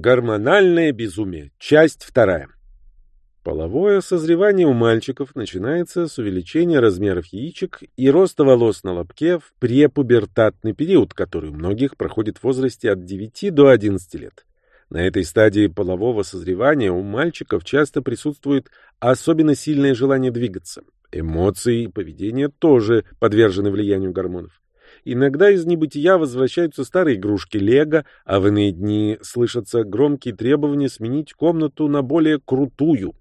Гормональное безумие. Часть вторая. Половое созревание у мальчиков начинается с увеличения размеров яичек и роста волос на лобке в препубертатный период, который у многих проходит в возрасте от 9 до 11 лет. На этой стадии полового созревания у мальчиков часто присутствует особенно сильное желание двигаться. Эмоции и поведение тоже подвержены влиянию гормонов. Иногда из небытия возвращаются старые игрушки Лего, а в иные дни слышатся громкие требования сменить комнату на более крутую.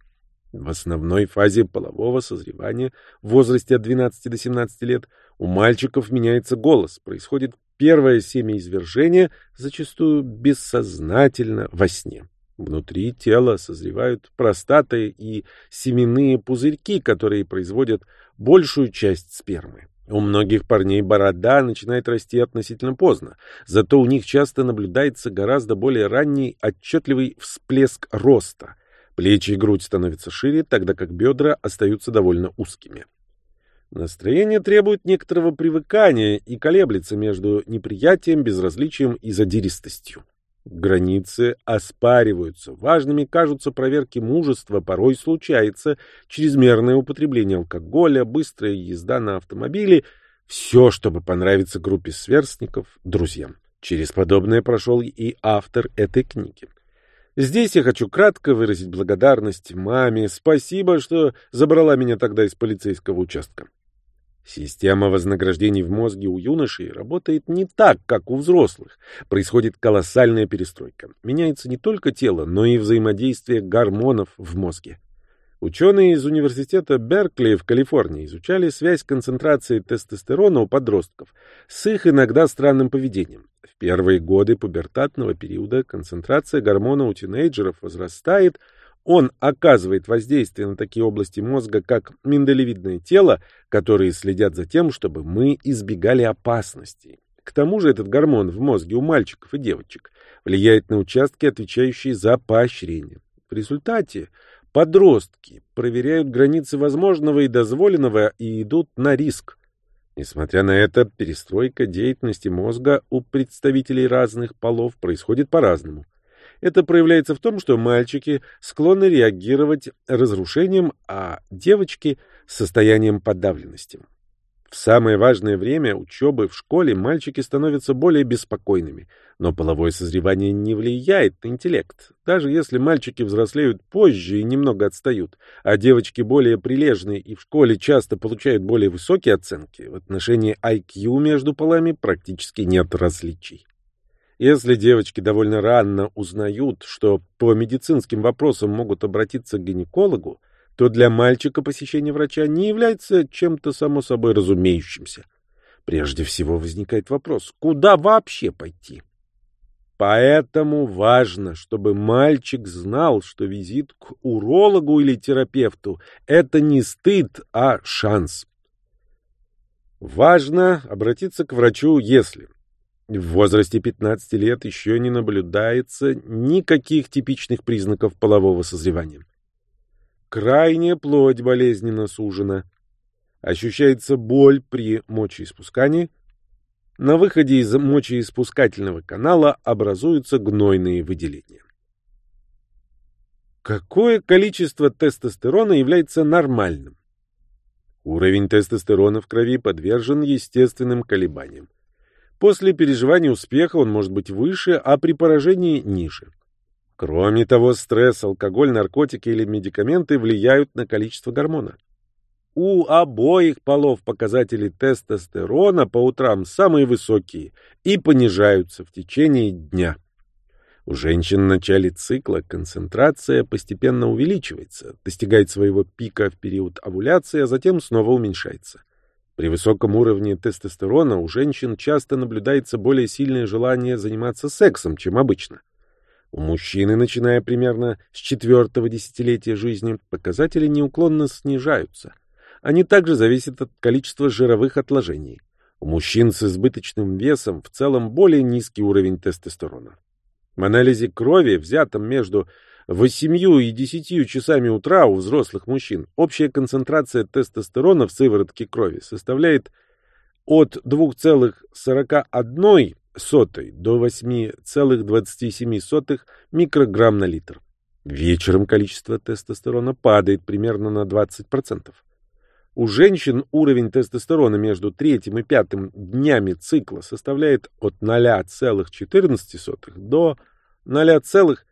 В основной фазе полового созревания в возрасте от 12 до 17 лет у мальчиков меняется голос, происходит первое семяизвержение, зачастую бессознательно во сне. Внутри тела созревают простаты и семенные пузырьки, которые производят большую часть спермы. У многих парней борода начинает расти относительно поздно, зато у них часто наблюдается гораздо более ранний отчетливый всплеск роста. Плечи и грудь становятся шире, тогда как бедра остаются довольно узкими. Настроение требует некоторого привыкания и колеблется между неприятием, безразличием и задиристостью. Границы оспариваются. Важными кажутся проверки мужества, порой случается чрезмерное употребление алкоголя, быстрая езда на автомобиле. Все, чтобы понравиться группе сверстников, друзьям. Через подобное прошел и автор этой книги. Здесь я хочу кратко выразить благодарность маме. Спасибо, что забрала меня тогда из полицейского участка. Система вознаграждений в мозге у юношей работает не так, как у взрослых. Происходит колоссальная перестройка. Меняется не только тело, но и взаимодействие гормонов в мозге. Ученые из университета Беркли в Калифорнии изучали связь концентрации тестостерона у подростков с их иногда странным поведением. В первые годы пубертатного периода концентрация гормона у тинейджеров возрастает – он оказывает воздействие на такие области мозга, как миндалевидное тело, которые следят за тем, чтобы мы избегали опасностей. К тому же этот гормон в мозге у мальчиков и девочек влияет на участки, отвечающие за поощрение. В результате подростки проверяют границы возможного и дозволенного и идут на риск. Несмотря на это, перестройка деятельности мозга у представителей разных полов происходит по-разному. Это проявляется в том, что мальчики склонны реагировать разрушением, а девочки — состоянием подавленности. В самое важное время учебы в школе мальчики становятся более беспокойными, но половое созревание не влияет на интеллект. Даже если мальчики взрослеют позже и немного отстают, а девочки более прилежные и в школе часто получают более высокие оценки, в отношении IQ между полами практически нет различий. Если девочки довольно рано узнают, что по медицинским вопросам могут обратиться к гинекологу, то для мальчика посещение врача не является чем-то само собой разумеющимся. Прежде всего возникает вопрос, куда вообще пойти? Поэтому важно, чтобы мальчик знал, что визит к урологу или терапевту – это не стыд, а шанс. Важно обратиться к врачу, если в возрасте 15 лет еще не наблюдается никаких типичных признаков полового созревания. Крайняя плоть болезненно сужена. Ощущается боль при мочеиспускании. На выходе из мочеиспускательного канала образуются гнойные выделения. Какое количество тестостерона является нормальным? Уровень тестостерона в крови подвержен естественным колебаниям. После переживания успеха он может быть выше, а при поражении ниже. Кроме того, стресс, алкоголь, наркотики или медикаменты влияют на количество гормона. У обоих полов показатели тестостерона по утрам самые высокие и понижаются в течение дня. У женщин в начале цикла концентрация постепенно увеличивается, достигает своего пика в период овуляции, а затем снова уменьшается. При высоком уровне тестостерона у женщин часто наблюдается более сильное желание заниматься сексом, чем обычно. У мужчины, начиная примерно с четвертого десятилетия жизни, показатели неуклонно снижаются. Они также зависят от количества жировых отложений. У мужчин с избыточным весом в целом более низкий уровень тестостерона. В анализе крови, взятом между восемью и десятью часами утра у взрослых мужчин общая концентрация тестостерона в сыворотке крови составляет от 2,41 до 8,27 микрограмм на литр. Вечером количество тестостерона падает примерно на 20%. У женщин уровень тестостерона между третьим и пятым днями цикла составляет от 0,14 до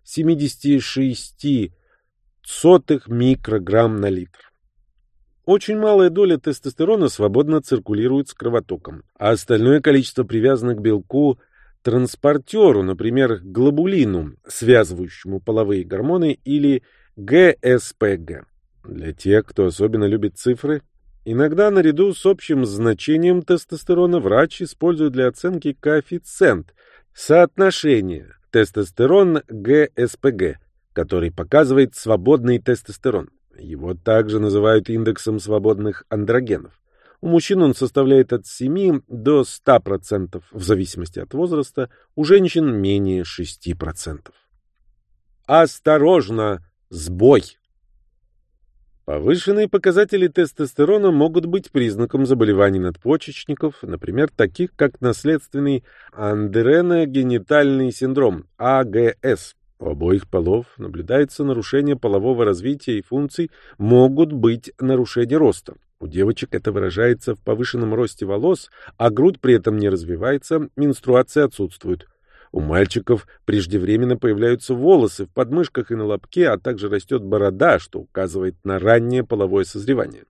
0,76 микрограмм на литр. Очень малая доля тестостерона свободно циркулирует с кровотоком, а остальное количество привязано к белку транспортеру, например, глобулину, связывающему половые гормоны, или ГСПГ. Для тех, кто особенно любит цифры, иногда наряду с общим значением тестостерона врач использует для оценки коэффициент, соотношение тестостерон-ГСПГ, который показывает свободный тестостерон. Его также называют индексом свободных андрогенов. У мужчин он составляет от 7 до 100% в зависимости от возраста, у женщин менее 6%. Осторожно! Сбой! Повышенные показатели тестостерона могут быть признаком заболеваний надпочечников, например, таких как наследственный андереногенитальный синдром, АГС, у обоих полов наблюдается нарушение полового развития и функций, могут быть нарушения роста. У девочек это выражается в повышенном росте волос, а грудь при этом не развивается, менструация отсутствует. У мальчиков преждевременно появляются волосы в подмышках и на лобке, а также растет борода, что указывает на раннее половое созревание.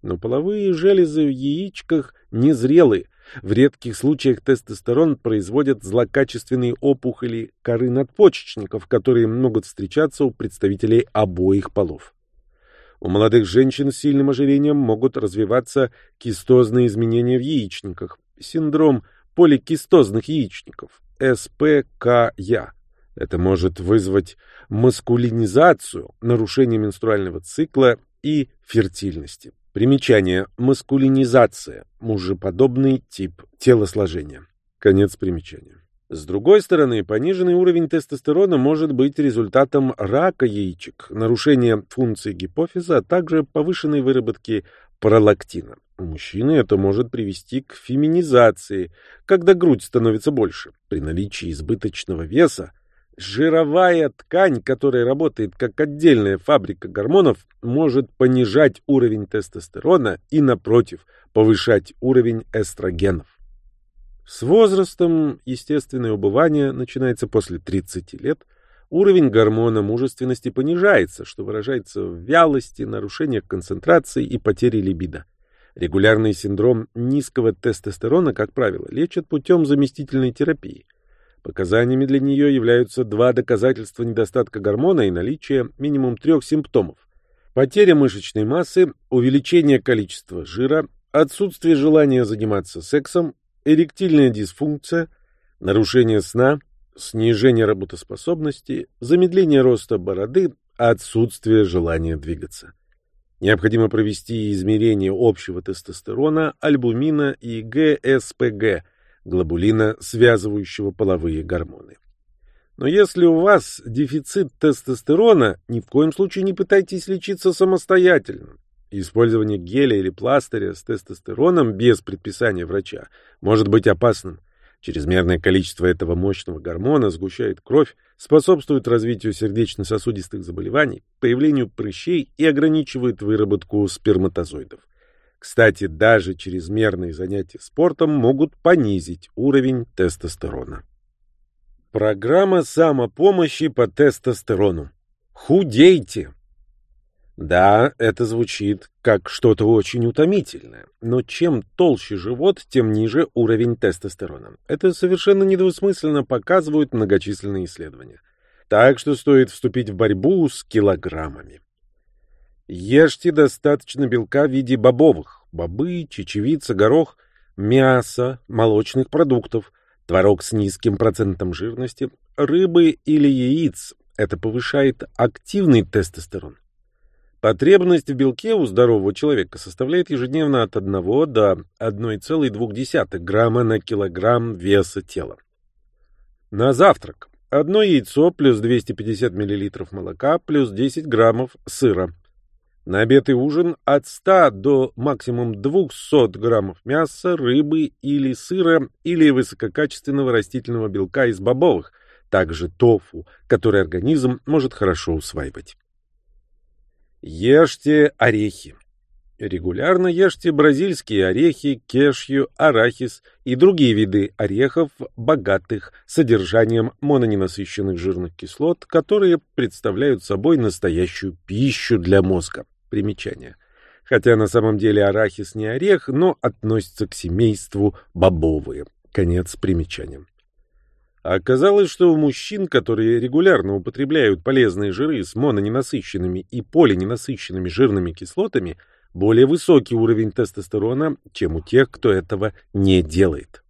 Но половые железы в яичках незрелые, в редких случаях тестостерон производят злокачественные опухоли коры надпочечников, которые могут встречаться у представителей обоих полов. У молодых женщин с сильным ожирением могут развиваться кистозные изменения в яичниках, синдром поликистозных яичников, СПКЯ. Это может вызвать маскулинизацию, нарушение менструального цикла и фертильности. Примечание. Маскулинизация. Мужеподобный тип телосложения. Конец примечания. С другой стороны, пониженный уровень тестостерона может быть результатом рака яичек, нарушения функции гипофиза, а также повышенной выработки пролактина. У мужчины это может привести к феминизации, когда грудь становится больше. При наличии избыточного веса Жировая ткань, которая работает как отдельная фабрика гормонов, может понижать уровень тестостерона и, напротив, повышать уровень эстрогенов. С возрастом естественное убывание начинается после 30 лет, уровень гормона мужественности понижается, что выражается в вялости, нарушениях концентрации и потере либидо. Регулярный синдром низкого тестостерона, как правило, лечат путем заместительной терапии – Показаниями для нее являются два доказательства недостатка гормона и наличие минимум трех симптомов. Потеря мышечной массы, увеличение количества жира, отсутствие желания заниматься сексом, эректильная дисфункция, нарушение сна, снижение работоспособности, замедление роста бороды, отсутствие желания двигаться. Необходимо провести измерение общего тестостерона, альбумина и ГСПГ – глобулина, связывающего половые гормоны. Но если у вас дефицит тестостерона, ни в коем случае не пытайтесь лечиться самостоятельно. Использование геля или пластыря с тестостероном без предписания врача может быть опасным. Чрезмерное количество этого мощного гормона сгущает кровь, способствует развитию сердечно-сосудистых заболеваний, появлению прыщей и ограничивает выработку сперматозоидов. Кстати, даже чрезмерные занятия спортом могут понизить уровень тестостерона. Программа самопомощи по тестостерону. Худейте! Да, это звучит как что-то очень утомительное, но чем толще живот, тем ниже уровень тестостерона. Это совершенно недвусмысленно показывают многочисленные исследования. Так что стоит вступить в борьбу с килограммами. Ешьте достаточно белка в виде бобовых, бобы, чечевица, горох, мясо, молочных продуктов, творог с низким процентом жирности, рыбы или яиц. Это повышает активный тестостерон. Потребность в белке у здорового человека составляет ежедневно от 1 до 1,2 грамма на килограмм веса тела. На завтрак одно яйцо плюс 250 мл молока плюс 10 граммов сыра. На обед и ужин от 100 до максимум 200 граммов мяса, рыбы или сыра или высококачественного растительного белка из бобовых, также тофу, который организм может хорошо усваивать. Ешьте орехи. Регулярно ешьте бразильские орехи, кешью, арахис и другие виды орехов, богатых содержанием мононенасыщенных жирных кислот, которые представляют собой настоящую пищу для мозга. Примечание. Хотя на самом деле арахис не орех, но относится к семейству бобовые. Конец примечания. Оказалось, что у мужчин, которые регулярно употребляют полезные жиры с мононенасыщенными и полиненасыщенными жирными кислотами – более высокий уровень тестостерона, чем у тех, кто этого не делает.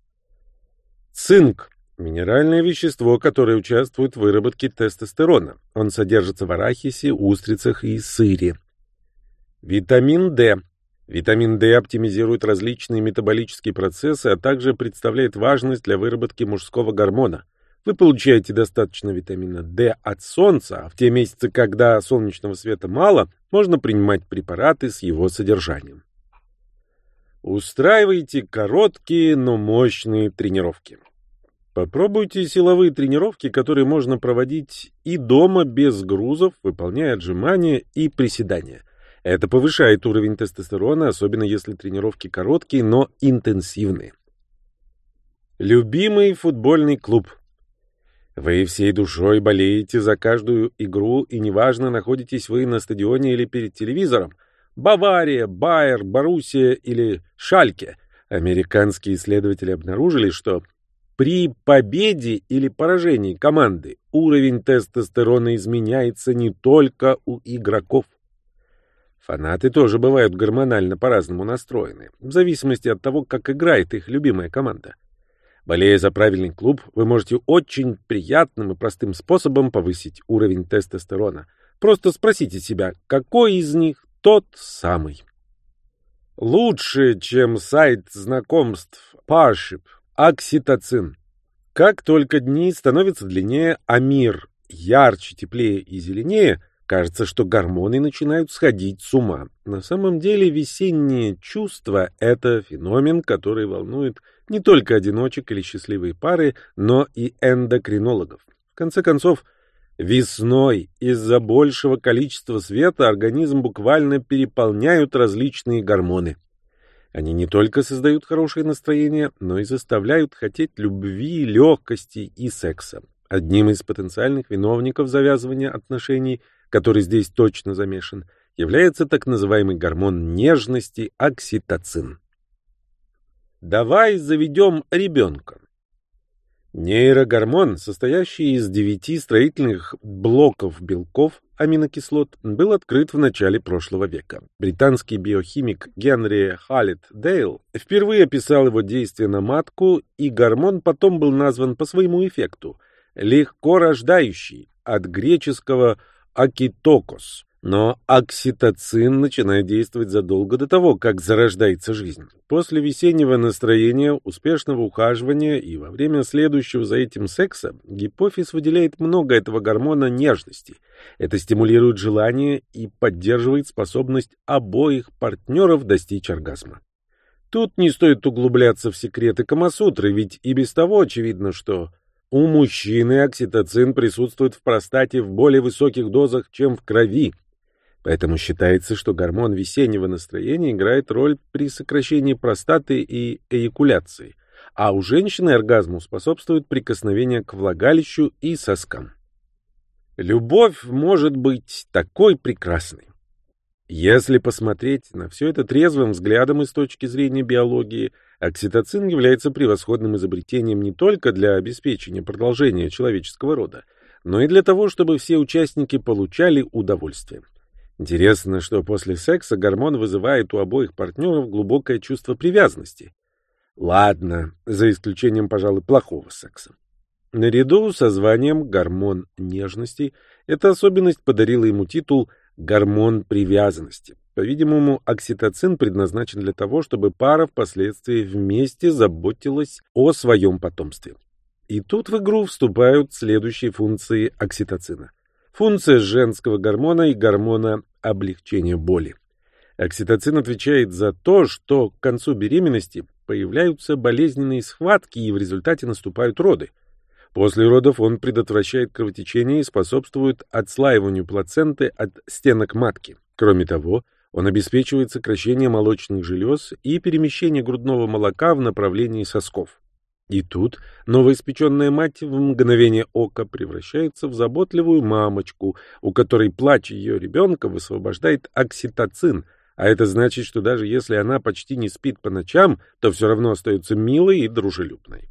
Цинк – минеральное вещество, которое участвует в выработке тестостерона. Он содержится в арахисе, устрицах и сыре. Витамин D. Витамин D оптимизирует различные метаболические процессы, а также представляет важность для выработки мужского гормона – вы получаете достаточно витамина D от солнца, а в те месяцы, когда солнечного света мало, можно принимать препараты с его содержанием. Устраивайте короткие, но мощные тренировки. Попробуйте силовые тренировки, которые можно проводить и дома без грузов, выполняя отжимания и приседания. Это повышает уровень тестостерона, особенно если тренировки короткие, но интенсивные. Любимый футбольный клуб – вы всей душой болеете за каждую игру, и неважно, находитесь вы на стадионе или перед телевизором. Бавария, Байер, Боруссия или Шальке. Американские исследователи обнаружили, что при победе или поражении команды уровень тестостерона изменяется не только у игроков. Фанаты тоже бывают гормонально по-разному настроены, в зависимости от того, как играет их любимая команда. Болея за правильный клуб, вы можете очень приятным и простым способом повысить уровень тестостерона. Просто спросите себя, какой из них тот самый. Лучше, чем сайт знакомств Parship, окситоцин. Как только дни становятся длиннее, а мир ярче, теплее и зеленее – Кажется, что гормоны начинают сходить с ума. На самом деле весеннее чувство – это феномен, который волнует не только одиночек или счастливые пары, но и эндокринологов. В конце концов, весной из-за большего количества света организм буквально переполняют различные гормоны. Они не только создают хорошее настроение, но и заставляют хотеть любви, легкости и секса. Одним из потенциальных виновников завязывания отношений – который здесь точно замешан, является так называемый гормон нежности окситоцин. Давай заведем ребенка. Нейрогормон, состоящий из девяти строительных блоков белков, аминокислот, был открыт в начале прошлого века. Британский биохимик Генри Халлет Дейл впервые описал его действие на матку, и гормон потом был назван по своему эффекту – легко рождающий, от греческого акитокос. Но окситоцин начинает действовать задолго до того, как зарождается жизнь. После весеннего настроения, успешного ухаживания и во время следующего за этим секса гипофиз выделяет много этого гормона нежности. Это стимулирует желание и поддерживает способность обоих партнеров достичь оргазма. Тут не стоит углубляться в секреты Камасутры, ведь и без того очевидно, что у мужчины окситоцин присутствует в простате в более высоких дозах, чем в крови. Поэтому считается, что гормон весеннего настроения играет роль при сокращении простаты и эякуляции, а у женщины оргазму способствует прикосновение к влагалищу и соскам. Любовь может быть такой прекрасной. Если посмотреть на все это трезвым взглядом и с точки зрения биологии, окситоцин является превосходным изобретением не только для обеспечения продолжения человеческого рода, но и для того, чтобы все участники получали удовольствие. Интересно, что после секса гормон вызывает у обоих партнеров глубокое чувство привязанности. Ладно, за исключением, пожалуй, плохого секса. Наряду со званием «гормон нежности» эта особенность подарила ему титул «гормон гормон привязанности. По-видимому, окситоцин предназначен для того, чтобы пара впоследствии вместе заботилась о своем потомстве. И тут в игру вступают следующие функции окситоцина. Функция женского гормона и гормона облегчения боли. Окситоцин отвечает за то, что к концу беременности появляются болезненные схватки и в результате наступают роды. После родов он предотвращает кровотечение и способствует отслаиванию плаценты от стенок матки. Кроме того, он обеспечивает сокращение молочных желез и перемещение грудного молока в направлении сосков. И тут новоиспеченная мать в мгновение ока превращается в заботливую мамочку, у которой плач ее ребенка высвобождает окситоцин, а это значит, что даже если она почти не спит по ночам, то все равно остается милой и дружелюбной.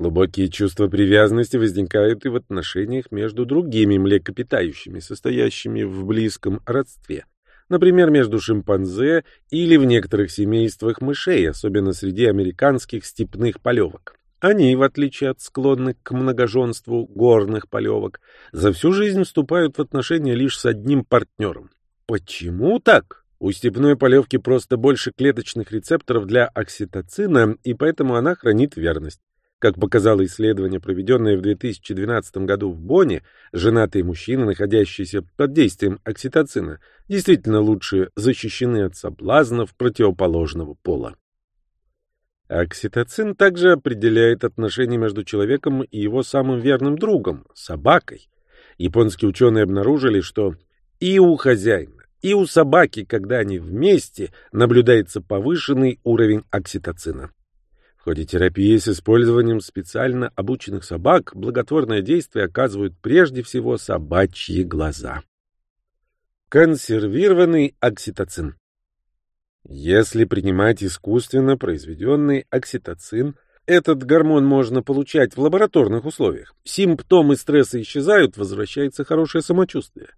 Глубокие чувства привязанности возникают и в отношениях между другими млекопитающими, состоящими в близком родстве. Например, между шимпанзе или в некоторых семействах мышей, особенно среди американских степных полевок. Они, в отличие от склонных к многоженству горных полевок, за всю жизнь вступают в отношения лишь с одним партнером. Почему так? У степной полевки просто больше клеточных рецепторов для окситоцина, и поэтому она хранит верность. Как показало исследование, проведенное в 2012 году в Бонне, женатые мужчины, находящиеся под действием окситоцина, действительно лучше защищены от соблазнов противоположного пола. Окситоцин также определяет отношения между человеком и его самым верным другом – собакой. Японские ученые обнаружили, что и у хозяина, и у собаки, когда они вместе, наблюдается повышенный уровень окситоцина. В ходе терапии с использованием специально обученных собак благотворное действие оказывают прежде всего собачьи глаза. Консервированный окситоцин Если принимать искусственно произведенный окситоцин, этот гормон можно получать в лабораторных условиях. Симптомы стресса исчезают, возвращается хорошее самочувствие.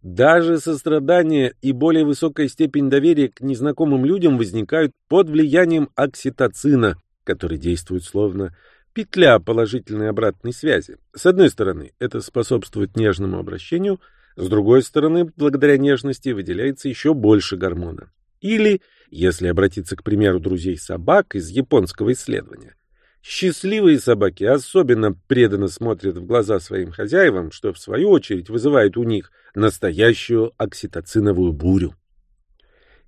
Даже сострадание и более высокая степень доверия к незнакомым людям возникают под влиянием окситоцина, который действует словно петля положительной обратной связи. С одной стороны, это способствует нежному обращению, с другой стороны, благодаря нежности выделяется еще больше гормона. Или, если обратиться к примеру друзей собак из японского исследования, счастливые собаки особенно преданно смотрят в глаза своим хозяевам, что в свою очередь вызывает у них настоящую окситоциновую бурю.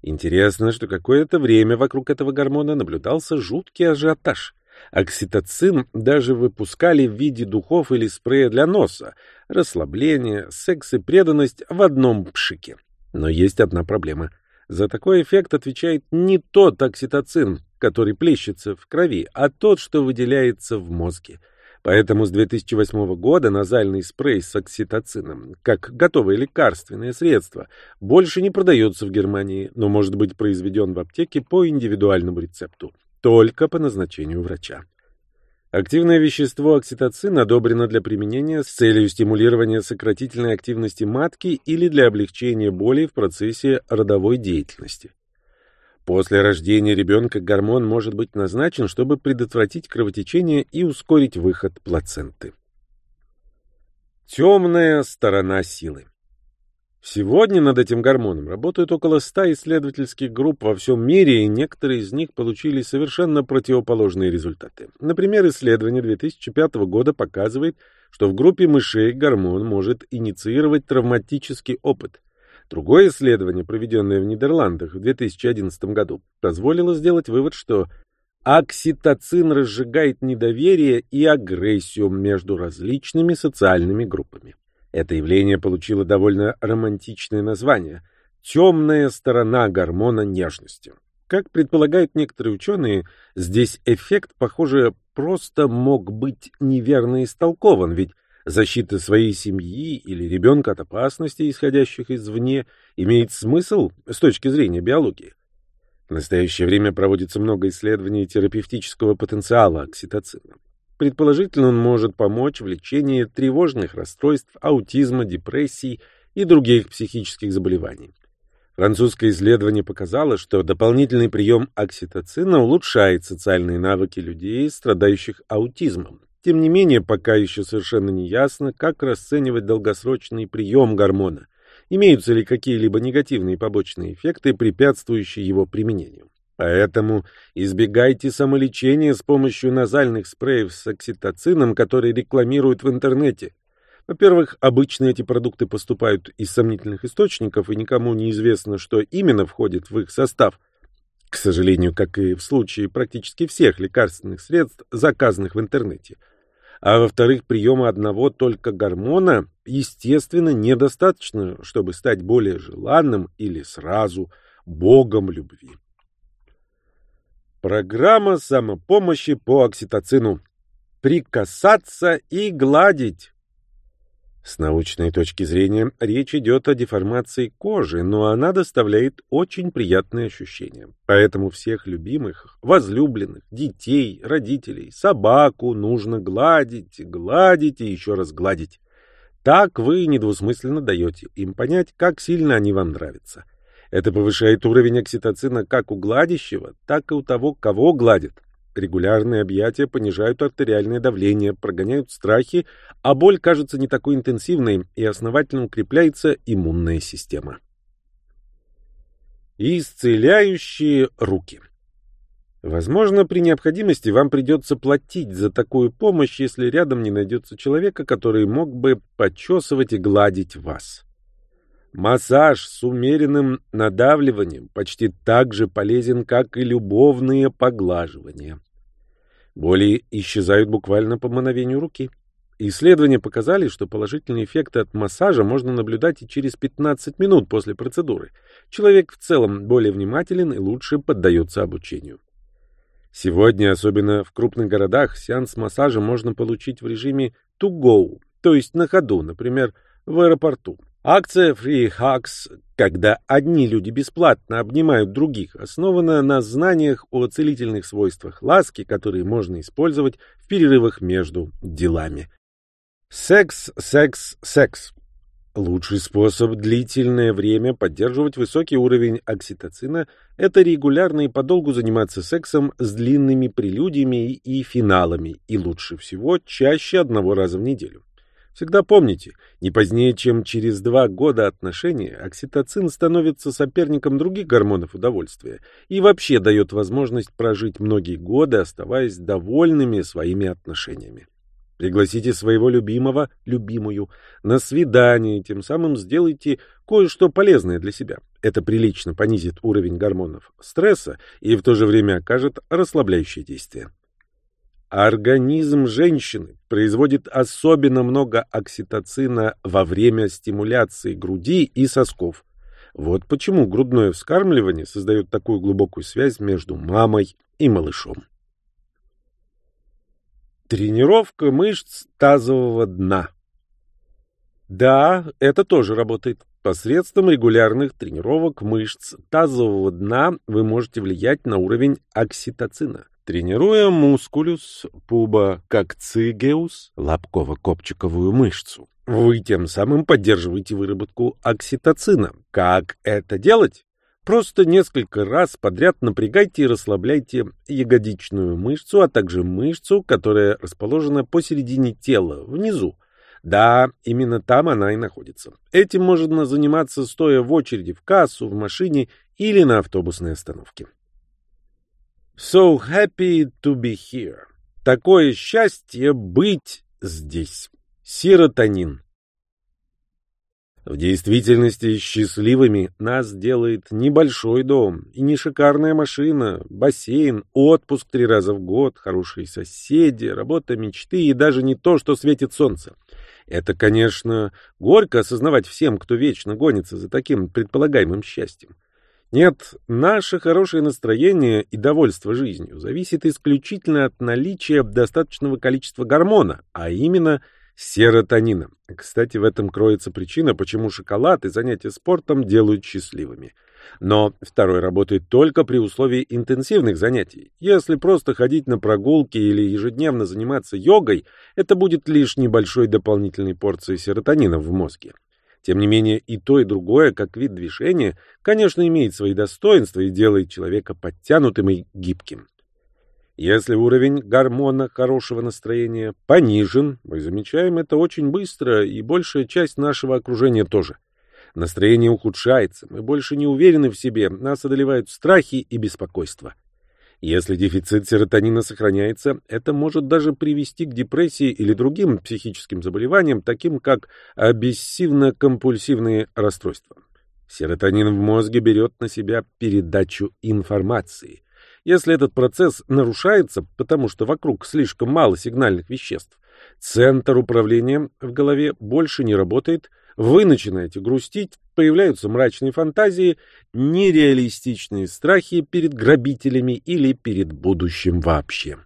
Интересно, что какое-то время вокруг этого гормона наблюдался жуткий ажиотаж. Окситоцин даже выпускали в виде духов или спрея для носа. Расслабление, секс и преданность в одном пшике. Но есть одна проблема. За такой эффект отвечает не тот окситоцин, который плещется в крови, а тот, что выделяется в мозге. Поэтому с 2008 года назальный спрей с окситоцином, как готовое лекарственное средство, больше не продается в Германии, но может быть произведен в аптеке по индивидуальному рецепту, только по назначению врача. Активное вещество окситоцин одобрено для применения с целью стимулирования сократительной активности матки или для облегчения боли в процессе родовой деятельности. После рождения ребенка гормон может быть назначен, чтобы предотвратить кровотечение и ускорить выход плаценты. Темная сторона силы. Сегодня над этим гормоном работают около 100 исследовательских групп во всем мире, и некоторые из них получили совершенно противоположные результаты. Например, исследование 2005 года показывает, что в группе мышей гормон может инициировать травматический опыт – Другое исследование, проведенное в Нидерландах в 2011 году, позволило сделать вывод, что окситоцин разжигает недоверие и агрессию между различными социальными группами. Это явление получило довольно романтичное название «темная сторона гормона нежности». Как предполагают некоторые ученые, здесь эффект, похоже, просто мог быть неверно истолкован, ведь Защита своей семьи или ребенка от опасностей, исходящих извне, имеет смысл с точки зрения биологии. В настоящее время проводится много исследований терапевтического потенциала окситоцина. Предположительно, он может помочь в лечении тревожных расстройств, аутизма, депрессий и других психических заболеваний. Французское исследование показало, что дополнительный прием окситоцина улучшает социальные навыки людей, страдающих аутизмом. Тем не менее, пока еще совершенно не ясно, как расценивать долгосрочный прием гормона. Имеются ли какие-либо негативные побочные эффекты, препятствующие его применению. Поэтому избегайте самолечения с помощью назальных спреев с окситоцином, которые рекламируют в интернете. Во-первых, обычно эти продукты поступают из сомнительных источников, и никому не известно, что именно входит в их состав. К сожалению, как и в случае практически всех лекарственных средств, заказанных в интернете. А во-вторых, приема одного только гормона, естественно, недостаточно, чтобы стать более желанным или сразу богом любви. Программа самопомощи по окситоцину. Прикасаться и гладить. С научной точки зрения речь идет о деформации кожи, но она доставляет очень приятные ощущения. Поэтому всех любимых, возлюбленных, детей, родителей, собаку нужно гладить, гладить и еще раз гладить. Так вы недвусмысленно даете им понять, как сильно они вам нравятся. Это повышает уровень окситоцина как у гладящего, так и у того, кого гладят. Регулярные объятия понижают артериальное давление, прогоняют страхи, а боль кажется не такой интенсивной и основательно укрепляется иммунная система. Исцеляющие руки. Возможно, при необходимости вам придется платить за такую помощь, если рядом не найдется человека, который мог бы почесывать и гладить вас. Массаж с умеренным надавливанием почти так же полезен, как и любовные поглаживания. Боли исчезают буквально по мановению руки. Исследования показали, что положительный эффект от массажа можно наблюдать и через 15 минут после процедуры. Человек в целом более внимателен и лучше поддается обучению. Сегодня, особенно в крупных городах, сеанс массажа можно получить в режиме to go, то есть на ходу, например, в аэропорту. Акция Free Hugs, когда одни люди бесплатно обнимают других, основана на знаниях о целительных свойствах ласки, которые можно использовать в перерывах между делами. Секс, секс, секс. Лучший способ длительное время поддерживать высокий уровень окситоцина – это регулярно и подолгу заниматься сексом с длинными прелюдиями и финалами, и лучше всего чаще одного раза в неделю. Всегда помните, не позднее, чем через два года отношений, окситоцин становится соперником других гормонов удовольствия и вообще дает возможность прожить многие годы, оставаясь довольными своими отношениями. Пригласите своего любимого, любимую, на свидание, тем самым сделайте кое-что полезное для себя. Это прилично понизит уровень гормонов стресса и в то же время окажет расслабляющее действие. Организм женщины производит особенно много окситоцина во время стимуляции груди и сосков. Вот почему грудное вскармливание создает такую глубокую связь между мамой и малышом. Тренировка мышц тазового дна. Да, это тоже работает. Посредством регулярных тренировок мышц тазового дна вы можете влиять на уровень окситоцина. Тренируя мускулюс пубококцигеус, лобково-копчиковую мышцу, вы тем самым поддерживаете выработку окситоцина. Как это делать? Просто несколько раз подряд напрягайте и расслабляйте ягодичную мышцу, а также мышцу, которая расположена посередине тела, внизу. Да, именно там она и находится. Этим можно заниматься стоя в очереди в кассу, в машине или на автобусной остановке. So happy to be here. Такое счастье быть здесь. Серотонин. В действительности счастливыми нас делает небольшой дом и не шикарная машина, бассейн, отпуск три раза в год, хорошие соседи, работа мечты и даже не то, что светит солнце. Это, конечно, горько осознавать всем, кто вечно гонится за таким предполагаемым счастьем. Нет, наше хорошее настроение и довольство жизнью зависит исключительно от наличия достаточного количества гормона, а именно серотонина. Кстати, в этом кроется причина, почему шоколад и занятия спортом делают счастливыми. Но второй работает только при условии интенсивных занятий. Если просто ходить на прогулки или ежедневно заниматься йогой, это будет лишь небольшой дополнительной порцией серотонина в мозге. Тем не менее, и то, и другое, как вид движения, конечно, имеет свои достоинства и делает человека подтянутым и гибким. Если уровень гормона хорошего настроения понижен, мы замечаем это очень быстро, и большая часть нашего окружения тоже. Настроение ухудшается, мы больше не уверены в себе, нас одолевают страхи и беспокойство. Если дефицит серотонина сохраняется, это может даже привести к депрессии или другим психическим заболеваниям, таким как обессивно-компульсивные расстройства. Серотонин в мозге берет на себя передачу информации. Если этот процесс нарушается, потому что вокруг слишком мало сигнальных веществ, центр управления в голове больше не работает, вы начинаете грустить, появляются мрачные фантазии, нереалистичные страхи перед грабителями или перед будущим вообще.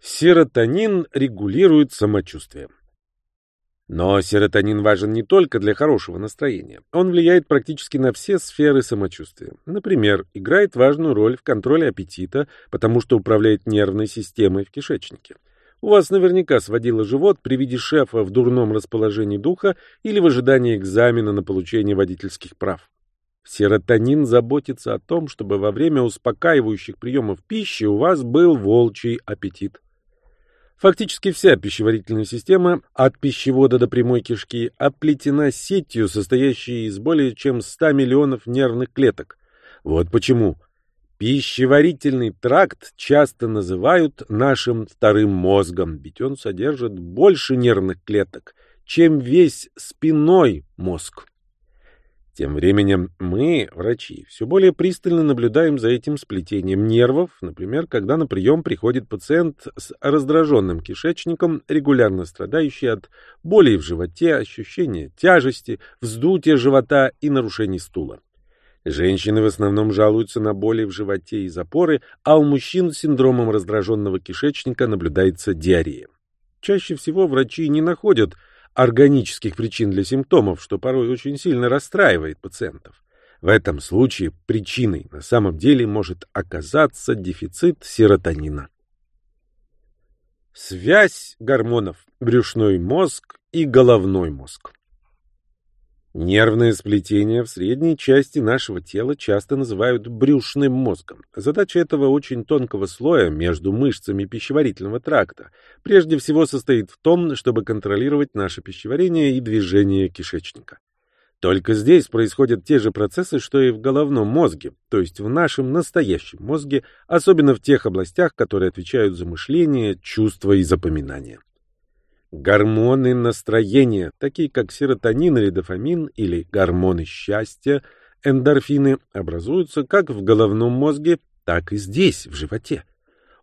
Серотонин регулирует самочувствие. Но серотонин важен не только для хорошего настроения. Он влияет практически на все сферы самочувствия. Например, играет важную роль в контроле аппетита, потому что управляет нервной системой в кишечнике. У вас наверняка сводило живот при виде шефа в дурном расположении духа или в ожидании экзамена на получение водительских прав. Серотонин заботится о том, чтобы во время успокаивающих приемов пищи у вас был волчий аппетит. Фактически вся пищеварительная система, от пищевода до прямой кишки, оплетена сетью, состоящей из более чем 100 миллионов нервных клеток. Вот почему пищеварительный тракт часто называют нашим вторым мозгом, ведь он содержит больше нервных клеток, чем весь спинной мозг. Тем временем мы, врачи, все более пристально наблюдаем за этим сплетением нервов, например, когда на прием приходит пациент с раздраженным кишечником, регулярно страдающий от боли в животе, ощущения тяжести, вздутия живота и нарушений стула. Женщины в основном жалуются на боли в животе и запоры, а у мужчин с синдромом раздраженного кишечника наблюдается диарея. Чаще всего врачи не находят органических причин для симптомов, что порой очень сильно расстраивает пациентов. В этом случае причиной на самом деле может оказаться дефицит серотонина. Связь гормонов брюшной мозг и головной мозг. Нервное сплетение в средней части нашего тела часто называют брюшным мозгом. Задача этого очень тонкого слоя между мышцами пищеварительного тракта прежде всего состоит в том, чтобы контролировать наше пищеварение и движение кишечника. Только здесь происходят те же процессы, что и в головном мозге, то есть в нашем настоящем мозге, особенно в тех областях, которые отвечают за мышление, чувства и запоминание. Гормоны настроения, такие как серотонин или дофамин, или гормоны счастья, эндорфины, образуются как в головном мозге, так и здесь, в животе.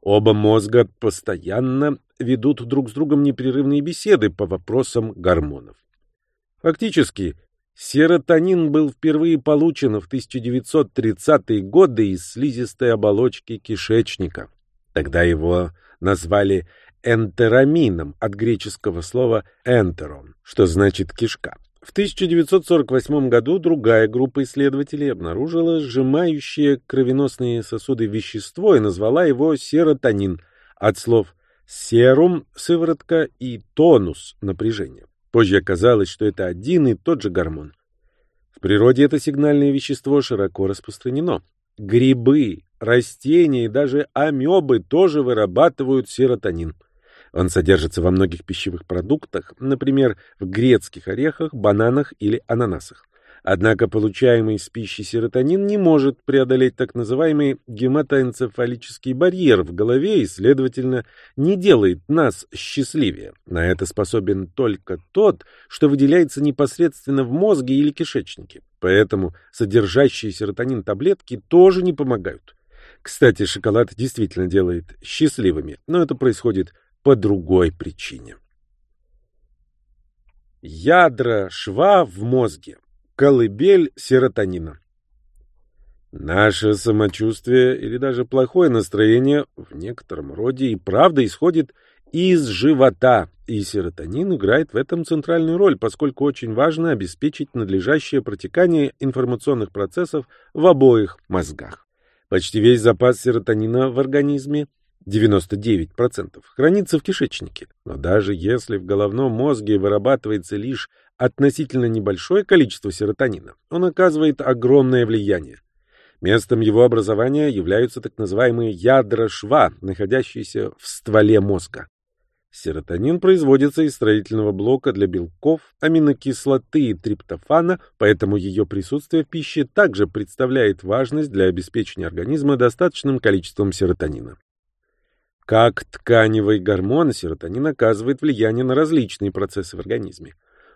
Оба мозга постоянно ведут друг с другом непрерывные беседы по вопросам гормонов. Фактически, серотонин был впервые получен в 1930-е годы из слизистой оболочки кишечника. Тогда его назвали энтерамином от греческого слова «энтерон», что значит «кишка». В 1948 году другая группа исследователей обнаружила сжимающее кровеносные сосуды вещество и назвала его серотонин от слов «серум» — сыворотка и «тонус» — напряжение. Позже оказалось, что это один и тот же гормон. В природе это сигнальное вещество широко распространено. Грибы, растения и даже амебы тоже вырабатывают серотонин. Он содержится во многих пищевых продуктах, например, в грецких орехах, бананах или ананасах. Однако получаемый из пищи серотонин не может преодолеть так называемый гематоэнцефалический барьер в голове и, следовательно, не делает нас счастливее. На это способен только тот, что выделяется непосредственно в мозге или кишечнике. Поэтому содержащие серотонин таблетки тоже не помогают. Кстати, шоколад действительно делает счастливыми, но это происходит по другой причине. Ядра шва в мозге. Колыбель серотонина. Наше самочувствие или даже плохое настроение в некотором роде и правда исходит из живота, и серотонин играет в этом центральную роль, поскольку очень важно обеспечить надлежащее протекание информационных процессов в обоих мозгах. Почти весь запас серотонина в организме 99% хранится в кишечнике. Но даже если в головном мозге вырабатывается лишь относительно небольшое количество серотонина, он оказывает огромное влияние. Местом его образования являются так называемые ядра шва, находящиеся в стволе мозга. Серотонин производится из строительного блока для белков, аминокислоты и триптофана, поэтому ее присутствие в пище также представляет важность для обеспечения организма достаточным количеством серотонина. Как тканевый гормон, серотонин оказывает влияние на различные процессы в организме.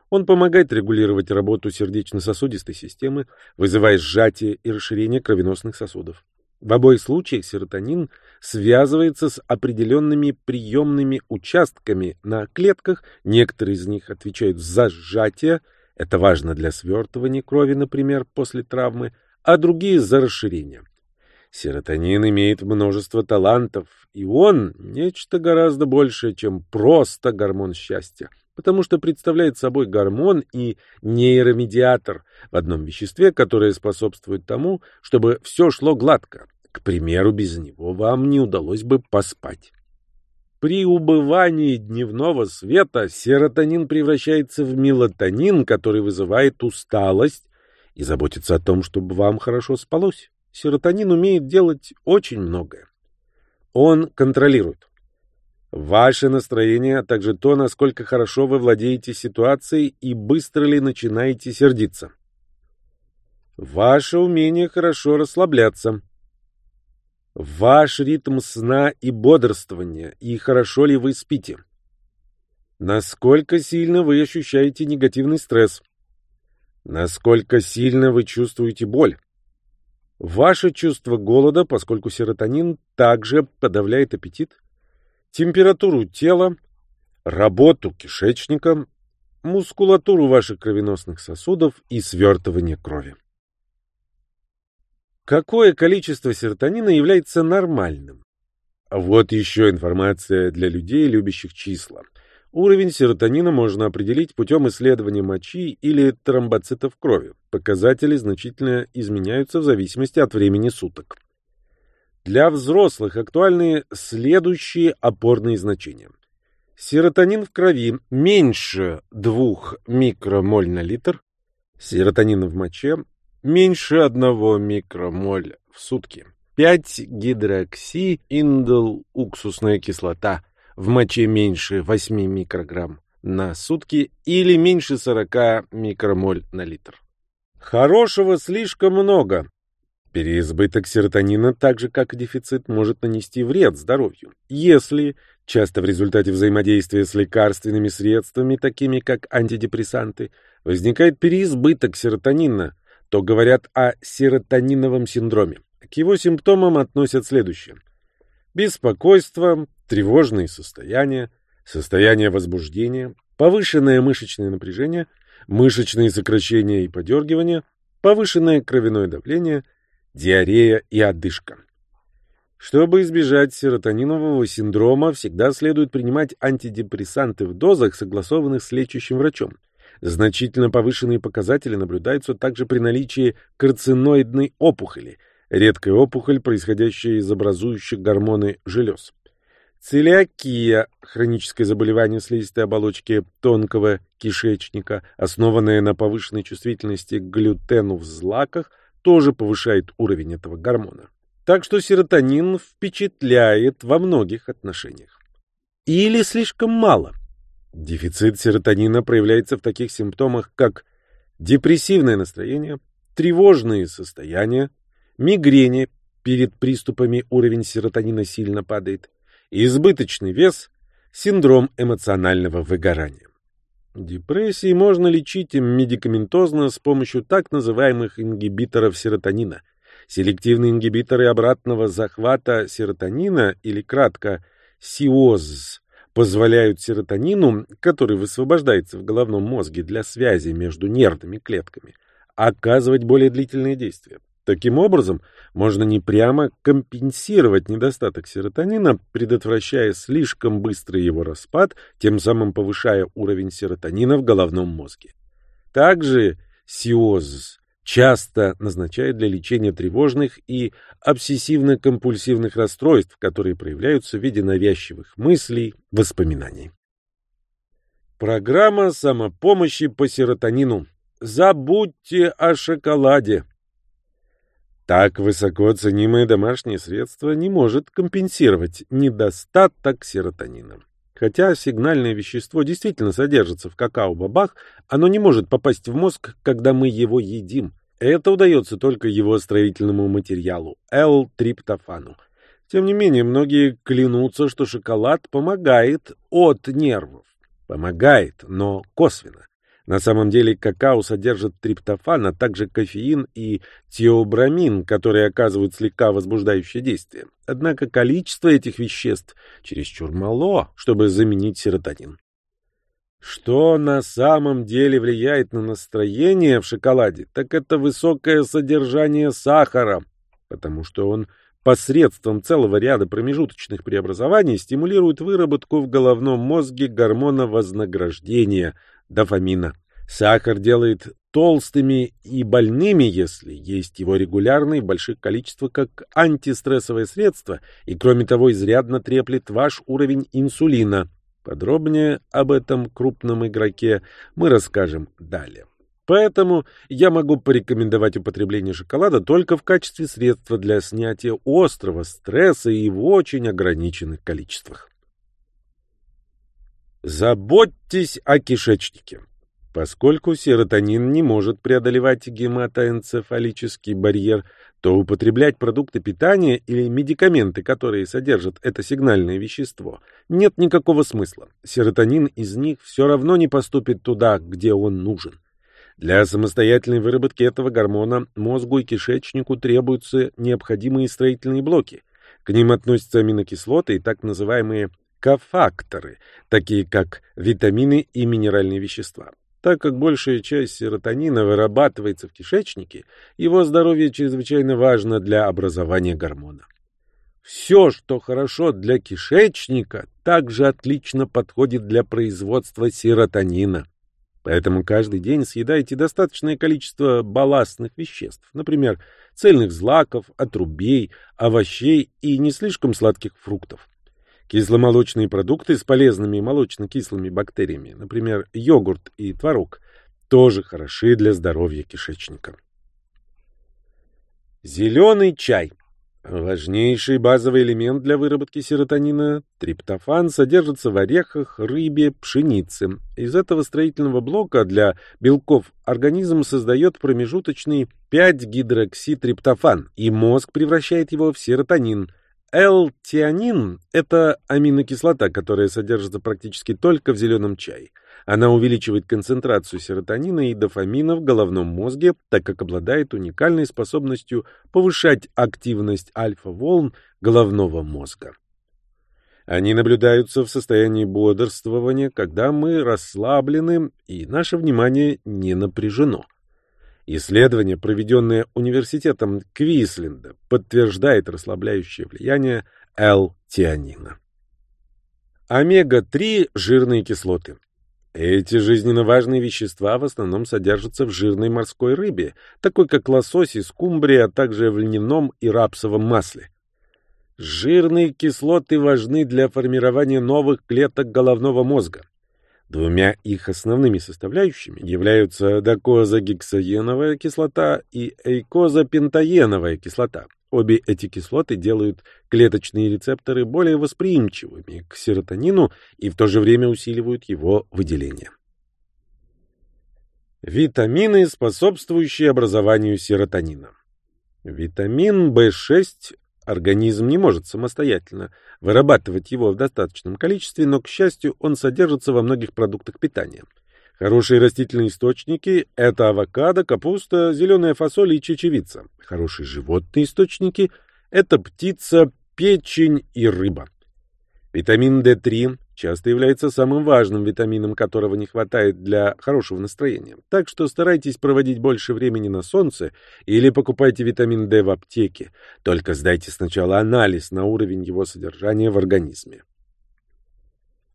Он помогает регулировать работу сердечно-сосудистой системы, вызывая сжатие и расширение кровеносных сосудов. В обоих случаях серотонин связывается с определенными приемными участками на клетках, некоторые из них отвечают за сжатие, это важно для свертывания крови, например, после травмы, а другие за расширение. Серотонин имеет множество талантов, и он нечто гораздо большее, чем просто гормон счастья, потому что представляет собой гормон и нейромедиатор в одном веществе, которое способствует тому, чтобы все шло гладко. К примеру, без него вам не удалось бы поспать. При убывании дневного света серотонин превращается в мелатонин, который вызывает усталость и заботится о том, чтобы вам хорошо спалось. Серотонин умеет делать очень многое. Он контролирует ваше настроение, а также то, насколько хорошо вы владеете ситуацией и быстро ли начинаете сердиться. Ваше умение хорошо расслабляться – Ваш ритм сна и бодрствования, и хорошо ли вы спите. Насколько сильно вы ощущаете негативный стресс. Насколько сильно вы чувствуете боль. Ваше чувство голода, поскольку серотонин также подавляет аппетит. Температуру тела, работу кишечника, мускулатуру ваших кровеносных сосудов и свертывание крови. Какое количество серотонина является нормальным? Вот еще информация для людей, любящих числа. Уровень серотонина можно определить путем исследования мочи или тромбоцитов крови. Показатели значительно изменяются в зависимости от времени суток. Для взрослых актуальны следующие опорные значения. Серотонин в крови меньше 2 микромоль на литр, серотонин в моче меньше одного микромоль в сутки. 5 гидрокси уксусная кислота в моче меньше 8 микрограмм на сутки или меньше 40 микромоль на литр. Хорошего слишком много. Переизбыток серотонина, так же как и дефицит, может нанести вред здоровью, если часто в результате взаимодействия с лекарственными средствами, такими как антидепрессанты, возникает переизбыток серотонина – то говорят о серотониновом синдроме. К его симптомам относят следующее. Беспокойство, тревожные состояния, состояние возбуждения, повышенное мышечное напряжение, мышечные сокращения и подергивания, повышенное кровяное давление, диарея и одышка. Чтобы избежать серотонинового синдрома, всегда следует принимать антидепрессанты в дозах, согласованных с лечащим врачом. Значительно повышенные показатели наблюдаются также при наличии карциноидной опухоли, редкая опухоль, происходящая из образующих гормоны желез. Целиакия – хроническое заболевание слизистой оболочки тонкого кишечника, основанное на повышенной чувствительности к глютену в злаках, тоже повышает уровень этого гормона. Так что серотонин впечатляет во многих отношениях. Или слишком мало – Дефицит серотонина проявляется в таких симптомах, как депрессивное настроение, тревожные состояния, мигрени, перед приступами уровень серотонина сильно падает, избыточный вес, синдром эмоционального выгорания. Депрессии можно лечить медикаментозно с помощью так называемых ингибиторов серотонина. Селективные ингибиторы обратного захвата серотонина или кратко СИОЗ позволяют серотонину, который высвобождается в головном мозге для связи между нервными клетками, оказывать более длительные действия. Таким образом, можно не прямо компенсировать недостаток серотонина, предотвращая слишком быстрый его распад, тем самым повышая уровень серотонина в головном мозге. Также сиоз часто назначают для лечения тревожных и обсессивно-компульсивных расстройств, которые проявляются в виде навязчивых мыслей, воспоминаний. Программа самопомощи по серотонину. Забудьте о шоколаде. Так высоко ценимое домашнее средство не может компенсировать недостаток серотонина. Хотя сигнальное вещество действительно содержится в какао-бобах, оно не может попасть в мозг, когда мы его едим. Это удается только его строительному материалу – L-триптофану. Тем не менее, многие клянутся, что шоколад помогает от нервов. Помогает, но косвенно. На самом деле какао содержит триптофан, а также кофеин и теобрамин, которые оказывают слегка возбуждающее действие. Однако количество этих веществ чересчур мало, чтобы заменить серотонин. Что на самом деле влияет на настроение в шоколаде, так это высокое содержание сахара, потому что он посредством целого ряда промежуточных преобразований стимулирует выработку в головном мозге гормона вознаграждения – дофамина. Сахар делает толстыми и больными, если есть его регулярно и больших количествах как антистрессовое средство, и кроме того изрядно треплет ваш уровень инсулина. Подробнее об этом крупном игроке мы расскажем далее. Поэтому я могу порекомендовать употребление шоколада только в качестве средства для снятия острого стресса и в очень ограниченных количествах. Заботьтесь о кишечнике. Поскольку серотонин не может преодолевать гематоэнцефалический барьер, то употреблять продукты питания или медикаменты, которые содержат это сигнальное вещество, нет никакого смысла. Серотонин из них все равно не поступит туда, где он нужен. Для самостоятельной выработки этого гормона мозгу и кишечнику требуются необходимые строительные блоки. К ним относятся аминокислоты и так называемые кофакторы, такие как витамины и минеральные вещества. Так как большая часть серотонина вырабатывается в кишечнике, его здоровье чрезвычайно важно для образования гормона. Все, что хорошо для кишечника, также отлично подходит для производства серотонина. Поэтому каждый день съедайте достаточное количество балластных веществ, например, цельных злаков, отрубей, овощей и не слишком сладких фруктов. Кисломолочные продукты с полезными молочно-кислыми бактериями, например, йогурт и творог, тоже хороши для здоровья кишечника. Зеленый чай – Важнейший базовый элемент для выработки серотонина – триптофан содержится в орехах, рыбе, пшенице. Из этого строительного блока для белков организм создает промежуточный 5-гидрокситриптофан, и мозг превращает его в серотонин – L-тианин – это аминокислота, которая содержится практически только в зеленом чае. Она увеличивает концентрацию серотонина и дофамина в головном мозге, так как обладает уникальной способностью повышать активность альфа-волн головного мозга. Они наблюдаются в состоянии бодрствования, когда мы расслаблены и наше внимание не напряжено. Исследование, проведенное университетом Квисленда, подтверждает расслабляющее влияние L-тианина. Омега-3 – жирные кислоты. Эти жизненно важные вещества в основном содержатся в жирной морской рыбе, такой как лосось и скумбрия, а также в льняном и рапсовом масле. Жирные кислоты важны для формирования новых клеток головного мозга. Двумя их основными составляющими являются докозагексаеновая кислота и эйкозапентаеновая кислота. Обе эти кислоты делают клеточные рецепторы более восприимчивыми к серотонину и в то же время усиливают его выделение. Витамины, способствующие образованию серотонина. Витамин В6 Организм не может самостоятельно вырабатывать его в достаточном количестве, но, к счастью, он содержится во многих продуктах питания. Хорошие растительные источники – это авокадо, капуста, зеленая фасоль и чечевица. Хорошие животные источники – это птица, печень и рыба. Витамин D3 часто является самым важным витамином, которого не хватает для хорошего настроения. Так что старайтесь проводить больше времени на солнце или покупайте витамин D в аптеке. Только сдайте сначала анализ на уровень его содержания в организме.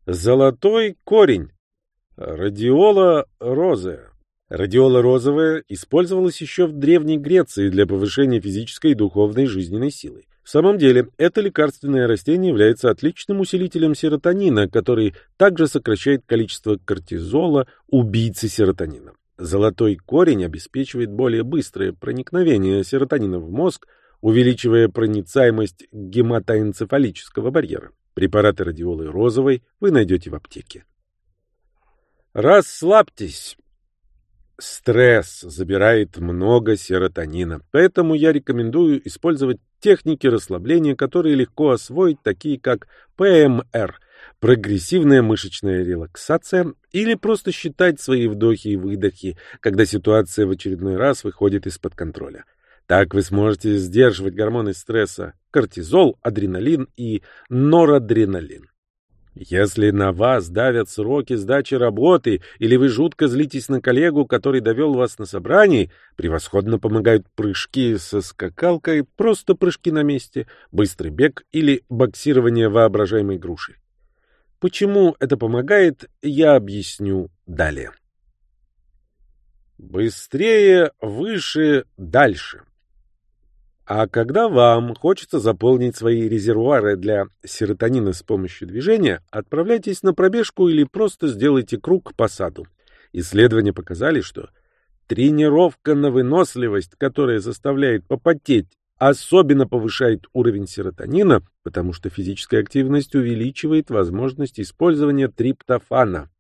Золотой корень. Радиола розовая. Радиола розовая использовалась еще в Древней Греции для повышения физической и духовной жизненной силы. В самом деле, это лекарственное растение является отличным усилителем серотонина, который также сокращает количество кортизола, убийцы серотонина. Золотой корень обеспечивает более быстрое проникновение серотонина в мозг, увеличивая проницаемость гематоэнцефалического барьера. Препараты радиолы розовой вы найдете в аптеке. Расслабьтесь. Стресс забирает много серотонина, поэтому я рекомендую использовать техники расслабления, которые легко освоить, такие как ПМР – прогрессивная мышечная релаксация, или просто считать свои вдохи и выдохи, когда ситуация в очередной раз выходит из-под контроля. Так вы сможете сдерживать гормоны стресса – кортизол, адреналин и норадреналин. Если на вас давят сроки сдачи работы, или вы жутко злитесь на коллегу, который довел вас на собрании, превосходно помогают прыжки со скакалкой, просто прыжки на месте, быстрый бег или боксирование воображаемой груши. Почему это помогает, я объясню далее. Быстрее, выше, дальше. А когда вам хочется заполнить свои резервуары для серотонина с помощью движения, отправляйтесь на пробежку или просто сделайте круг по саду. Исследования показали, что тренировка на выносливость, которая заставляет попотеть, особенно повышает уровень серотонина, потому что физическая активность увеличивает возможность использования триптофана.